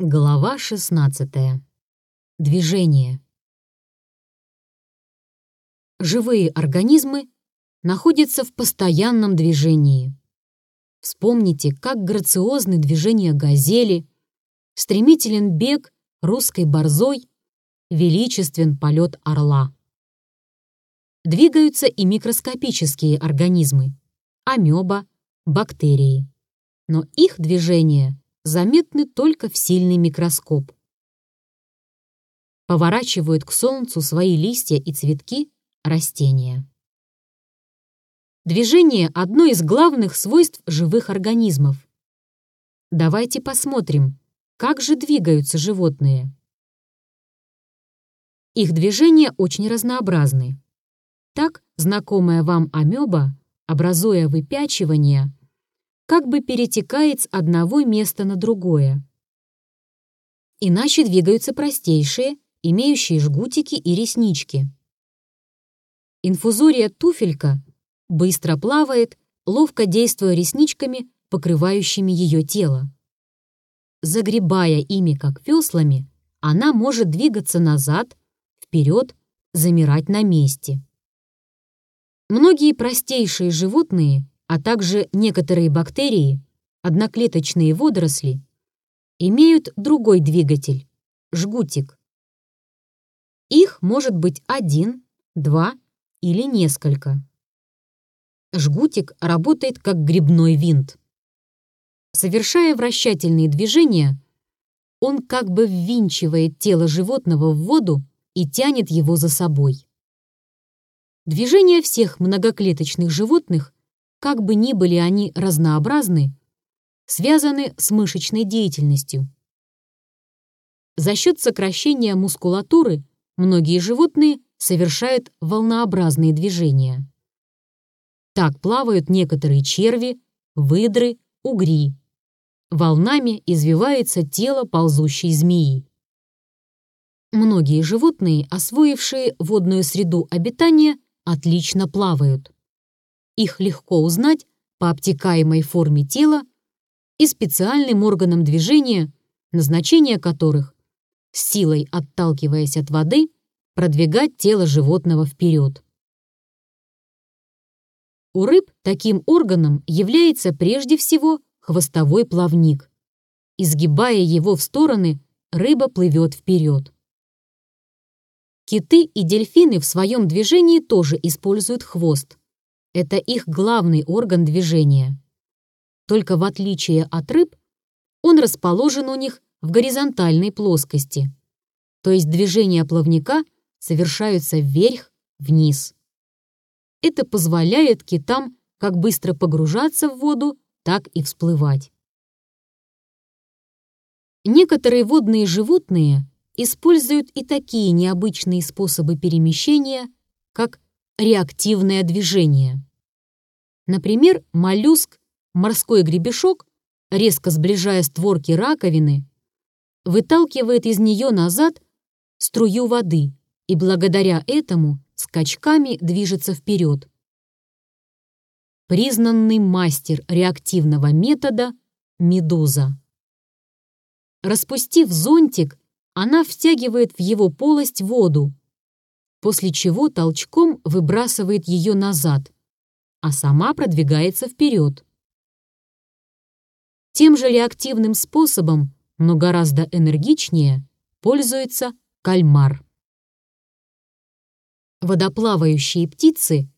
Глава 16. Движение. Живые организмы находятся в постоянном движении. Вспомните, как грациозны движения газели, стремителен бег русской борзой, величествен полет орла. Двигаются и микроскопические организмы – амеба, бактерии. Но их движение – заметны только в сильный микроскоп. Поворачивают к солнцу свои листья и цветки растения. Движение – одно из главных свойств живых организмов. Давайте посмотрим, как же двигаются животные. Их движения очень разнообразны. Так, знакомая вам амеба, образуя выпячивание, как бы перетекает с одного места на другое. Иначе двигаются простейшие, имеющие жгутики и реснички. Инфузория туфелька быстро плавает, ловко действуя ресничками, покрывающими ее тело. Загребая ими как веслами, она может двигаться назад, вперед, замирать на месте. Многие простейшие животные а также некоторые бактерии, одноклеточные водоросли, имеют другой двигатель – жгутик. Их может быть один, два или несколько. Жгутик работает как грибной винт. Совершая вращательные движения, он как бы ввинчивает тело животного в воду и тянет его за собой. Движения всех многоклеточных животных как бы ни были они разнообразны, связаны с мышечной деятельностью. За счет сокращения мускулатуры многие животные совершают волнообразные движения. Так плавают некоторые черви, выдры, угри. Волнами извивается тело ползущей змеи. Многие животные, освоившие водную среду обитания, отлично плавают. Их легко узнать по обтекаемой форме тела и специальным органам движения, назначение которых, силой отталкиваясь от воды, продвигать тело животного вперед. У рыб таким органом является прежде всего хвостовой плавник. Изгибая его в стороны, рыба плывет вперед. Киты и дельфины в своем движении тоже используют хвост. Это их главный орган движения. Только в отличие от рыб, он расположен у них в горизонтальной плоскости, то есть движения плавника совершаются вверх-вниз. Это позволяет китам как быстро погружаться в воду, так и всплывать. Некоторые водные животные используют и такие необычные способы перемещения, как реактивное движение. Например, моллюск, морской гребешок, резко сближая створки раковины, выталкивает из нее назад струю воды и благодаря этому скачками движется вперед. Признанный мастер реактивного метода – медуза. Распустив зонтик, она втягивает в его полость воду, после чего толчком выбрасывает ее назад, а сама продвигается вперед. Тем же реактивным способом, но гораздо энергичнее, пользуется кальмар. Водоплавающие птицы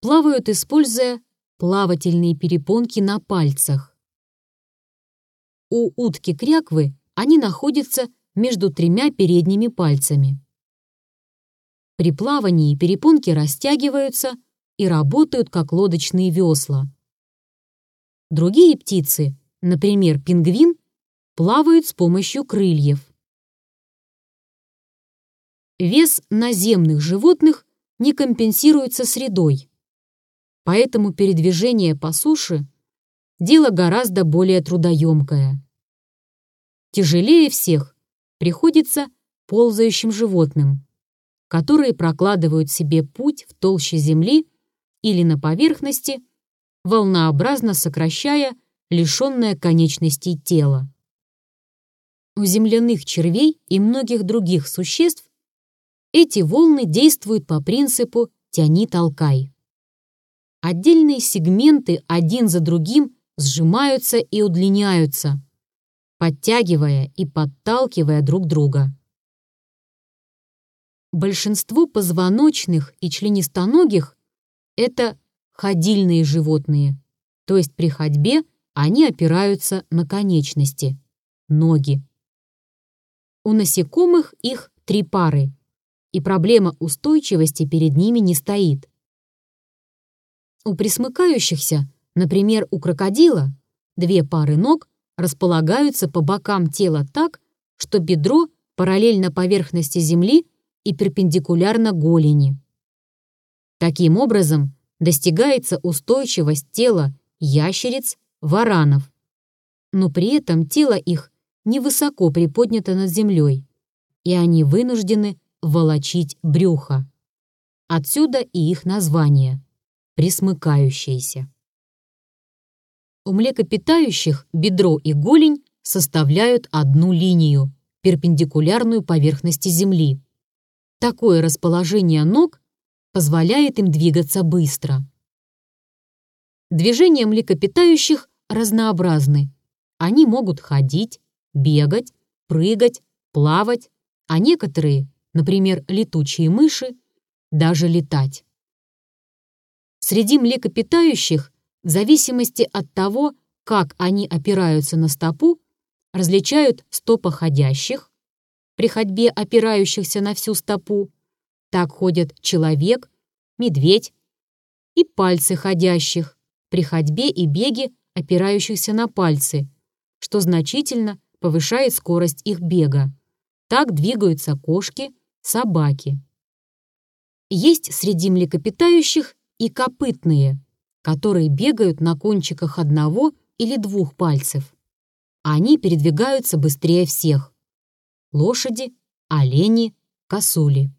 плавают, используя плавательные перепонки на пальцах. У утки-кряквы они находятся между тремя передними пальцами. При плавании перепонки растягиваются и работают как лодочные весла. Другие птицы, например, пингвин, плавают с помощью крыльев. Вес наземных животных не компенсируется средой, поэтому передвижение по суше – дело гораздо более трудоемкое. Тяжелее всех приходится ползающим животным которые прокладывают себе путь в толще земли или на поверхности, волнообразно сокращая лишенное конечностей тело. У земляных червей и многих других существ эти волны действуют по принципу «тяни-толкай». Отдельные сегменты один за другим сжимаются и удлиняются, подтягивая и подталкивая друг друга. Большинство позвоночных и членистоногих – это ходильные животные, то есть при ходьбе они опираются на конечности – ноги. У насекомых их три пары, и проблема устойчивости перед ними не стоит. У присмыкающихся, например, у крокодила, две пары ног располагаются по бокам тела так, что бедро параллельно поверхности земли и перпендикулярно голени. Таким образом, достигается устойчивость тела ящериц, варанов, но при этом тело их невысоко приподнято над землей, и они вынуждены волочить брюхо. Отсюда и их название – присмыкающиеся. У млекопитающих бедро и голень составляют одну линию, перпендикулярную поверхности Земли. Такое расположение ног позволяет им двигаться быстро. Движения млекопитающих разнообразны. Они могут ходить, бегать, прыгать, плавать, а некоторые, например, летучие мыши, даже летать. Среди млекопитающих, в зависимости от того, как они опираются на стопу, различают стопоходящих, при ходьбе опирающихся на всю стопу, так ходят человек, медведь, и пальцы ходящих, при ходьбе и беге опирающихся на пальцы, что значительно повышает скорость их бега. Так двигаются кошки, собаки. Есть среди млекопитающих и копытные, которые бегают на кончиках одного или двух пальцев. Они передвигаются быстрее всех. Лошади, олени, косули.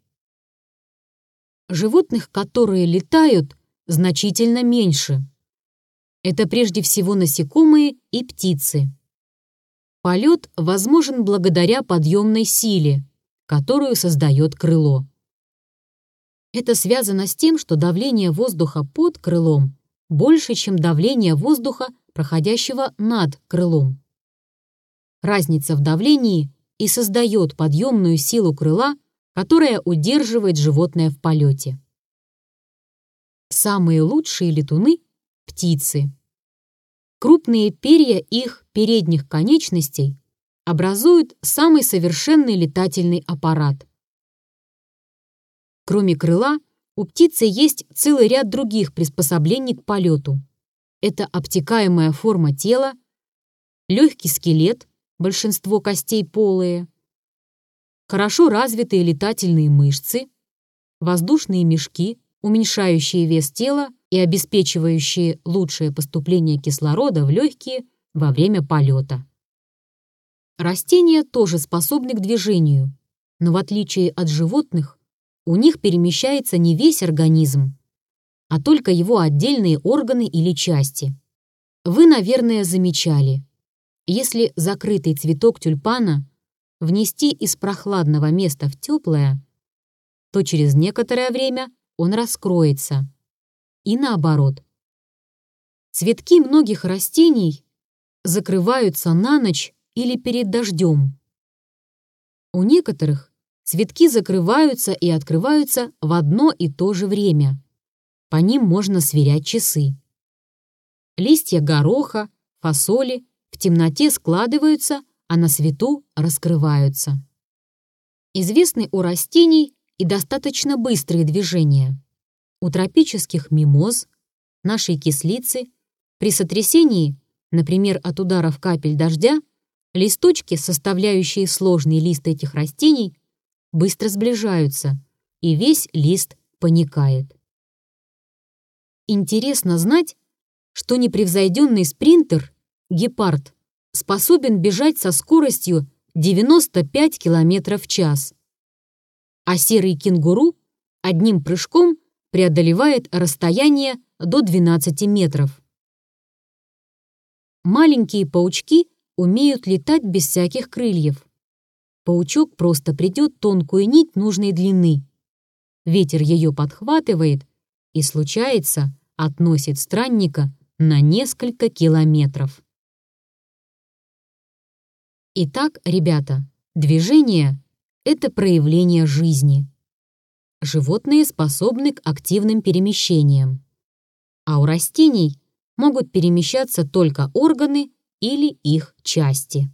Животных, которые летают, значительно меньше. Это прежде всего насекомые и птицы. Полет возможен благодаря подъемной силе, которую создает крыло. Это связано с тем, что давление воздуха под крылом больше, чем давление воздуха, проходящего над крылом. Разница в давлении и создает подъемную силу крыла, которая удерживает животное в полете. Самые лучшие летуны – птицы. Крупные перья их передних конечностей образуют самый совершенный летательный аппарат. Кроме крыла, у птицы есть целый ряд других приспособлений к полету. Это обтекаемая форма тела, легкий скелет, большинство костей полые, хорошо развитые летательные мышцы, воздушные мешки, уменьшающие вес тела и обеспечивающие лучшее поступление кислорода в легкие во время полета. Растения тоже способны к движению, но в отличие от животных, у них перемещается не весь организм, а только его отдельные органы или части. Вы, наверное, замечали, если закрытый цветок тюльпана внести из прохладного места в теплое, то через некоторое время он раскроется, и наоборот. Цветки многих растений закрываются на ночь или перед дождем. У некоторых цветки закрываются и открываются в одно и то же время. По ним можно сверять часы. Листья гороха, фасоли в темноте складываются, а на свету раскрываются. Известны у растений и достаточно быстрые движения. У тропических мимоз, нашей кислицы, при сотрясении, например, от ударов капель дождя, листочки, составляющие сложный лист этих растений, быстро сближаются, и весь лист паникает. Интересно знать, что непревзойденный спринтер, гепард, способен бежать со скоростью 95 км в час, а серый кенгуру одним прыжком преодолевает расстояние до 12 метров. Маленькие паучки умеют летать без всяких крыльев. Паучок просто придет тонкую нить нужной длины. Ветер ее подхватывает и, случается, относит странника на несколько километров. Итак, ребята, движение — это проявление жизни. Животные способны к активным перемещениям. А у растений могут перемещаться только органы или их части.